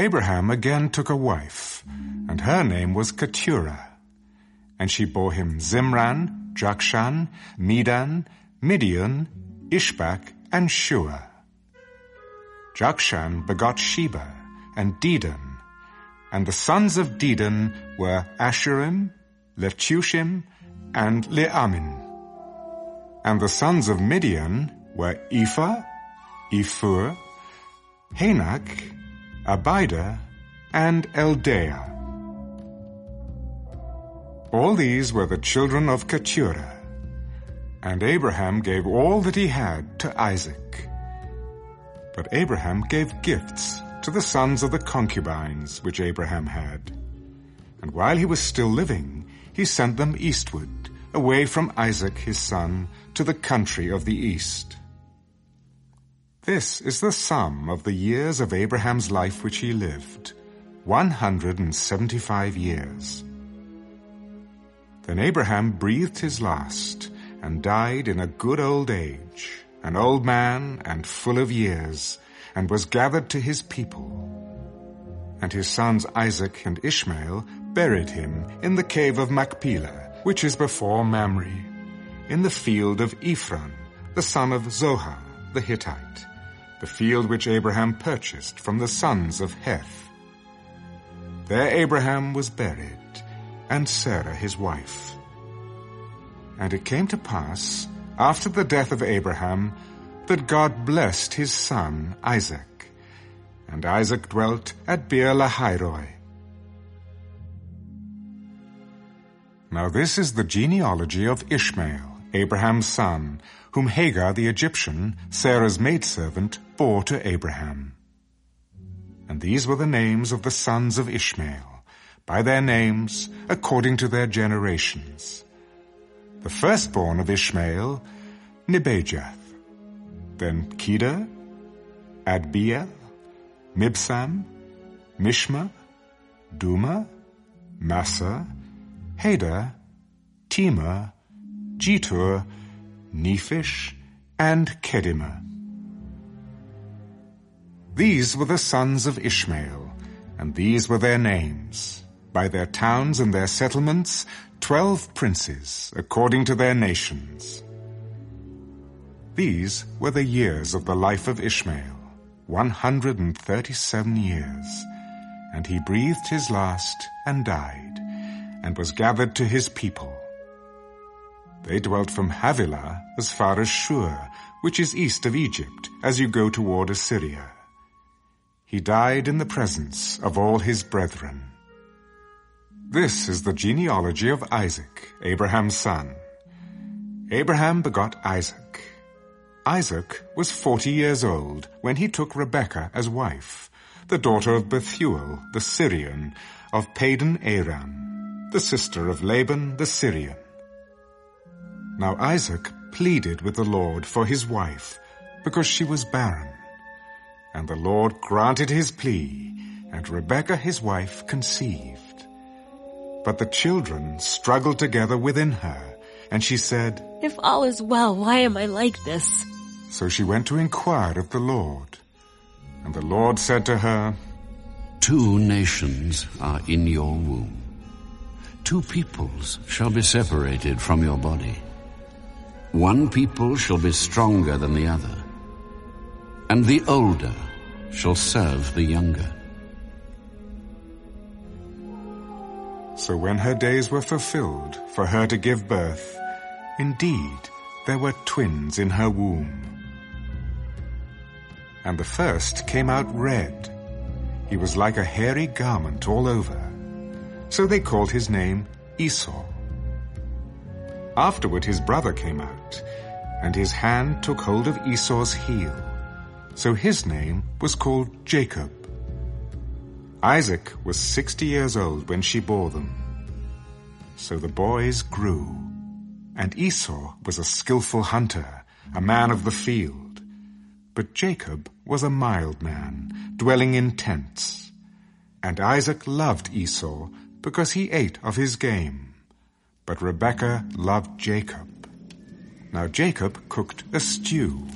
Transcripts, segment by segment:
Abraham again took a wife, and her name was Keturah. And she bore him Zimran, Jokshan, Medan, Midian, Ishbak, and Shua. Jokshan begot Sheba and Dedan, and the sons of Dedan were Asshurim, Letushim, and Leummim. And the sons of Midian were Ephah, Epher, Hanoch, Abidah, and Eldaah. All these were the children of Keturah. And Abraham gave all that he had to Isaac. But Abraham gave gifts to the sons of the concubines which Abraham had. And while he was still living, he sent them eastward, away from Isaac his son, to the country of the east. This is the sum of the years of Abraham's life which he lived, 175 years. Then Abraham breathed his last and died in a good old age, an old man and full of years, and was gathered to his people. And his sons Isaac and Ishmael buried him in the cave of Machpelah, which is before Mamre, in the field of Ephron, the son of Zohar, the Hittite, the field which Abraham purchased from the sons of Heth. There Abraham was buried, and Sarah his wife. And it came to pass, after the death of Abraham, that God blessed his son Isaac. And Isaac dwelt at Beer Lahai Roi. Now this is the genealogy of Ishmael, Abraham's son, whom Hagar the Egyptian, Sarah's maidservant, bore to Abraham. And these were the names of the sons of Ishmael, by their names, according to their generations. The firstborn of Ishmael, Nebajoth, then Kedar, Adbeel, Mibsam, Mishma, Dumah, Massa, Hadar, Tema, Jetur, Naphish, and Kedemah. These were the sons of Ishmael, and these were their names, by their towns and their settlements, twelve princes, according to their nations. These were the years of the life of Ishmael, one hundred and thirty-seven years, and he breathed his last and died, and was gathered to his people. They dwelt from Havilah as far as Shur, which is east of Egypt, as you go toward Assyria. He died in the presence of all his brethren. This is the genealogy of Isaac, Abraham's son. Abraham begot Isaac. Isaac was forty years old when he took Rebekah as wife, the daughter of Bethuel the Syrian of Padan Aram, the sister of Laban the Syrian. Now Isaac pleaded with the Lord for his wife because she was barren. And the Lord granted his plea, and Rebekah his wife conceived. But the children struggled together within her, and she said, If all is well, why am I like this? So she went to inquire of the Lord. And the Lord said to her, Two nations are in your womb. Two peoples shall be separated from your body. One people shall be stronger than the other, and the older shall serve the younger. So when her days were fulfilled for her to give birth, indeed there were twins in her womb. And the first came out red. He was like a hairy garment all over. So they called his name Esau. Afterward his brother came out, and his hand took hold of Esau's heel. So his name was called Jacob. Isaac was sixty years old when she bore them. So the boys grew, and Esau was a skilful hunter, a man of the field. But Jacob was a mild man, dwelling in tents. And Isaac loved Esau because he ate of his game. But Rebekah loved Jacob. Now Jacob cooked a stew,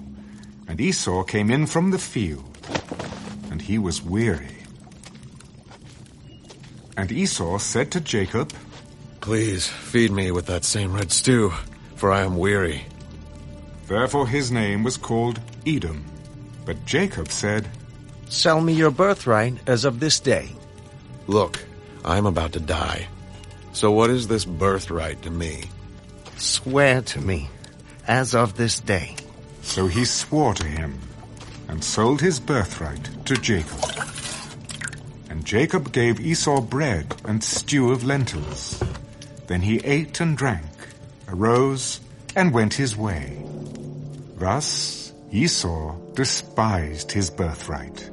and Esau came in from the field, and he was weary. And Esau said to Jacob, Please feed me with that same red stew, for I am weary. Therefore his name was called Edom. But Jacob said, Sell me your birthright as of this day. Look, I am about to die. So what is this birthright to me? Swear to me as of this day. So he swore to him and sold his birthright to Jacob. And Jacob gave Esau bread and stew of lentils. Then he ate and drank, arose, and went his way. Thus Esau despised his birthright.